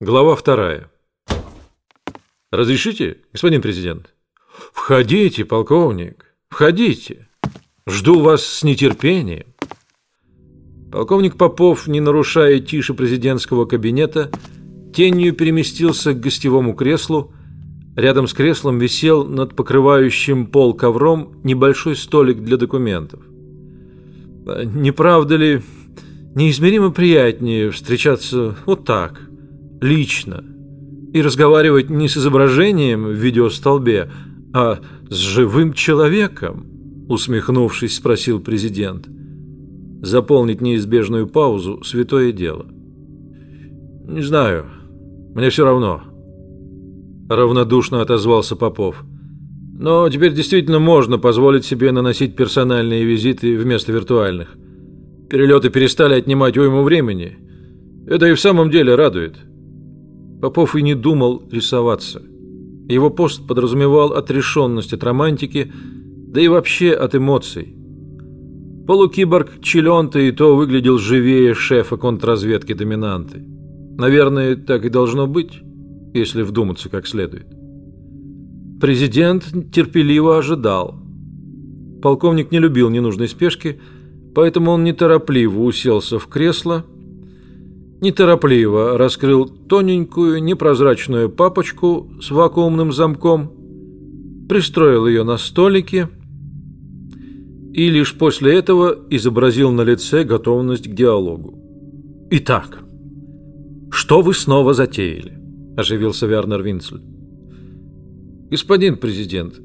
Глава вторая. Разрешите, господин президент? Входите, полковник, входите. Жду вас с нетерпением. Полковник Попов, не нарушая тиши президентского кабинета, тенью переместился к гостевому креслу. Рядом с креслом висел над покрывающим пол ковром небольшой столик для документов. Не правда ли неизмеримо приятнее встречаться вот так? Лично и разговаривать не с изображением в видеостолбе, а с живым человеком, усмехнувшись, спросил президент. Заполнить неизбежную паузу святое дело. Не знаю, мне все равно. Равнодушно отозвался Попов. Но теперь действительно можно позволить себе наносить персональные визиты вместо виртуальных. Перелеты перестали отнимать уйму времени. Это и в самом деле радует. Попов и не думал рисоваться. Его пост подразумевал отрешенность от романтики, да и вообще от эмоций. Полукиборг Чилёнта и то выглядел живее шефа контрразведки доминанты. Наверное, так и должно быть, если вдуматься как следует. Президент терпеливо ожидал. Полковник не любил ненужной спешки, поэтому он неторопливо уселся в кресло неторопливо раскрыл тоненькую непрозрачную папочку с вакуумным замком, пристроил ее на столике и лишь после этого изобразил на лице готовность к диалогу. Итак, что вы снова затеяли? оживился Вернер Винцель. Господин президент,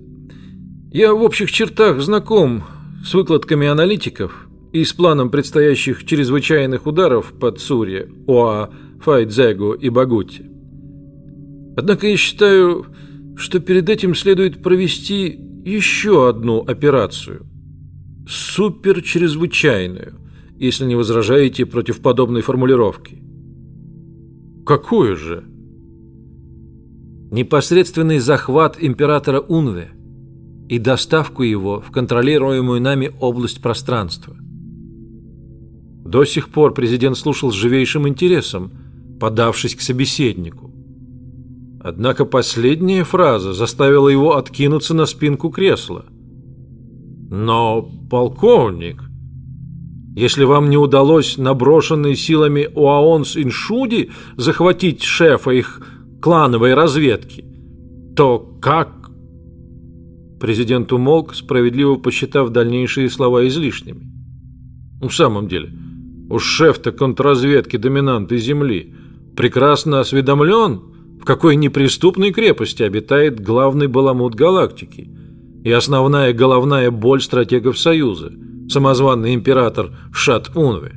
я в общих чертах знаком с выкладками аналитиков и с планом предстоящих чрезвычайных ударов под Сурье, Оа, Файдзегу и Багути. Однако я считаю, что перед этим следует провести еще одну операцию, суперчрезвычайную, если не возражаете против подобной формулировки. Какую же? Непосредственный захват императора Унве и доставку его в контролируемую нами область пространства. До сих пор президент слушал с живейшим интересом, подавшись к собеседнику. Однако последняя фраза заставила его откинуться на спинку кресла. Но, полковник, если вам не удалось наброшенной силами Уаонс Иншуди захватить шефа их клановой разведки, то как? Президент умолк, справедливо посчитав дальнейшие слова излишними. В самом деле, Уж шеф-то контрразведки доминанты Земли прекрасно осведомлен, в какой неприступной крепости обитает главный баламут галактики и основная головная боль стратегов Союза, самозванный император Шат-Унве,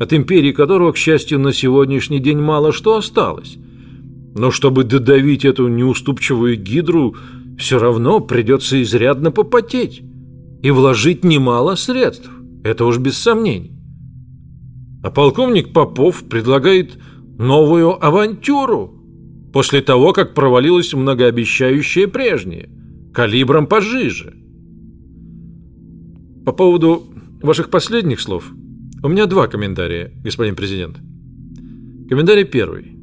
от империи которого, к счастью, на сегодняшний день мало что осталось. Но чтобы додавить эту неуступчивую гидру, все равно придется изрядно попотеть и вложить немало средств. Это уж без сомнений. А полковник Попов предлагает новую авантюру после того, как провалилась многообещающая прежняя, калибром пожиже. По поводу ваших последних слов у меня два комментария, господин президент. Комментарий первый.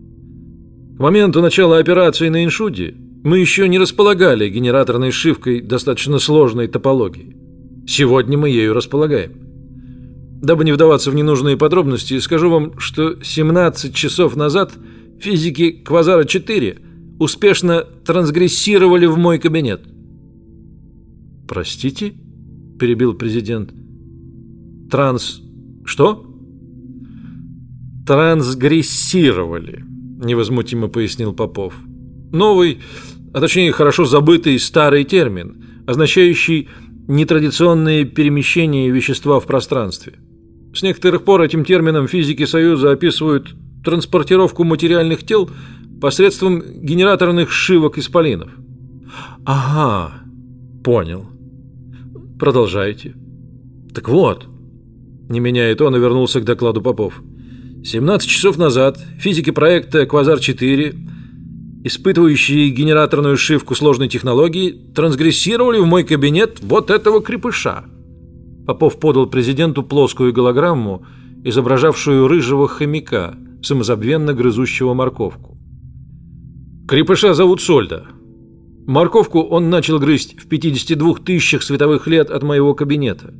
К моменту начала операции на Иншуде мы еще не располагали генераторной шивкой достаточно сложной топологии. Сегодня мы ею располагаем. Дабы не вдаваться в ненужные подробности, скажу вам, что 17 часов назад физики Квазара-4 успешно трансгрессировали в мой кабинет. Простите? перебил президент. Транс что? Трансгрессировали, невозмутимо пояснил Попов. Новый, а точнее хорошо забытый старый термин, означающий нетрадиционные перемещения вещества в пространстве. С некоторых пор этим термином физики Союза описывают транспортировку материальных тел посредством генераторных шивок исполинов. Ага, понял. Продолжайте. Так вот, не меняя тона, вернулся к докладу Попов. 17 часов назад физики проекта Квазар-4, испытывающие генераторную шивку сложной технологии, трансгрессировали в мой кабинет вот этого крепыша. Попов подал президенту плоскую голограмму, изображавшую рыжего хомяка, самозабвенно грызущего морковку. Крепыша зовут Сольда. Морковку он начал грызть в 52 тысячах световых лет от моего кабинета.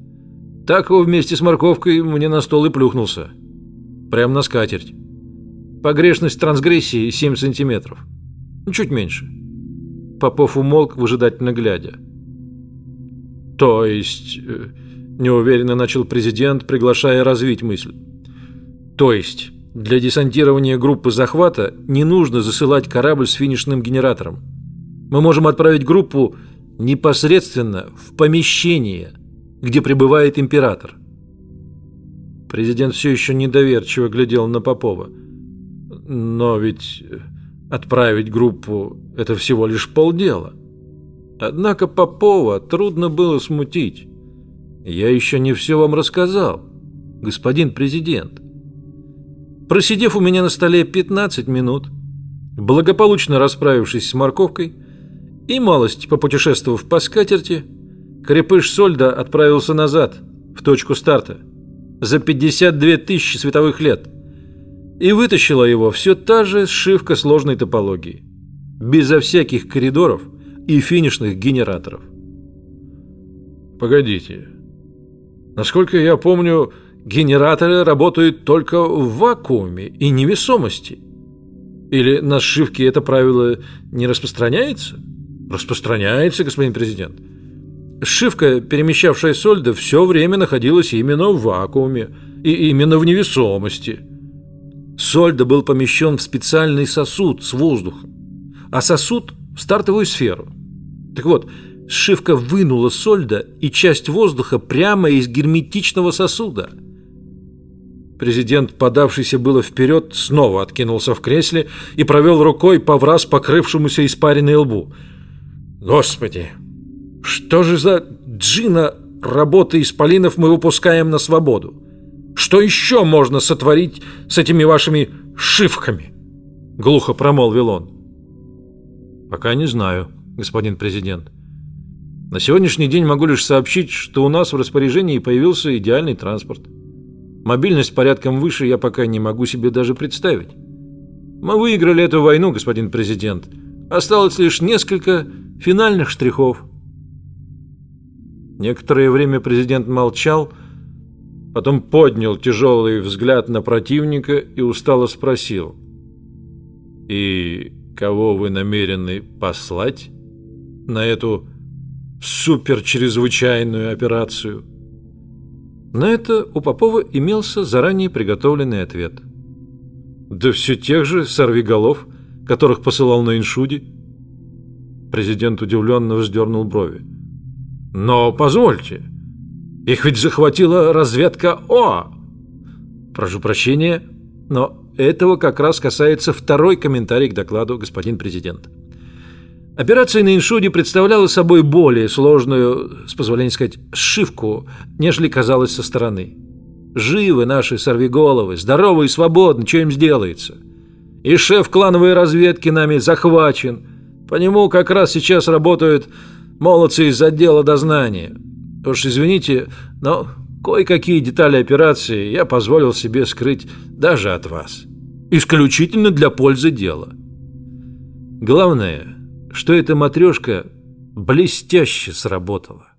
Так его вместе с морковкой мне на стол и плюхнулся. Прям на скатерть. Погрешность трансгрессии 7 сантиметров. Чуть меньше. Попов умолк, выжидательно глядя. То есть... Э, неуверенно начал президент, приглашая развить мысль. То есть, для десантирования группы захвата не нужно засылать корабль с финишным генератором. Мы можем отправить группу непосредственно в помещение, где пребывает император. Президент все еще недоверчиво глядел на Попова. Но ведь отправить группу – это всего лишь полдела. Однако Попова трудно было смутить. Я еще не все вам рассказал, господин президент. Просидев у меня на столе 15 минут, благополучно расправившись с морковкой и малость попутешествовав по скатерти, крепыш Сольда отправился назад, в точку старта, за 52 тысячи световых лет, и вытащила его все та же сшивка сложной топологии, безо всяких коридоров и финишных генераторов. Погодите. Насколько я помню, генераторы работают только в вакууме и невесомости. Или на сшивке это правило не распространяется? Распространяется, господин президент. Сшивка, перемещавшая Сольда, все время находилась именно в вакууме и именно в невесомости. Сольда был помещен в специальный сосуд с воздухом, а сосуд в стартовую сферу. Так вот, сшивка вынула Сольда и часть воздуха прямо из герметичного сосуда – Президент, подавшийся было вперед, снова откинулся в кресле и провел рукой по враз покрывшемуся испаренной лбу. «Господи! Что же за джина работы исполинов мы выпускаем на свободу? Что еще можно сотворить с этими вашими шивками?» Глухо промолвил он. «Пока не знаю, господин президент. На сегодняшний день могу лишь сообщить, что у нас в распоряжении появился идеальный транспорт». Мобильность порядком выше я пока не могу себе даже представить. Мы выиграли эту войну, господин президент. Осталось лишь несколько финальных штрихов. Некоторое время президент молчал, потом поднял тяжелый взгляд на противника и устало спросил. «И кого вы намерены послать на эту суперчрезвычайную операцию?» На это у Попова имелся заранее приготовленный ответ. «Да все тех же сорвиголов, которых посылал на Иншуди». Президент удивленно вздернул брови. «Но позвольте, их ведь захватила разведка О. Прошу прощения, но этого как раз касается второй комментарий к докладу, господин президент». Операция на Иншуде представляла собой более сложную, с позволения сказать, сшивку, нежели казалось со стороны. Живы наши сорвиголовы, здоровы и свободны, что им сделается. И шеф клановой разведки нами захвачен. По нему как раз сейчас работают молодцы из отдела дознания. Уж извините, но кое-какие детали операции я позволил себе скрыть даже от вас. Исключительно для пользы дела. Главное – что эта матрешка блестяще сработала.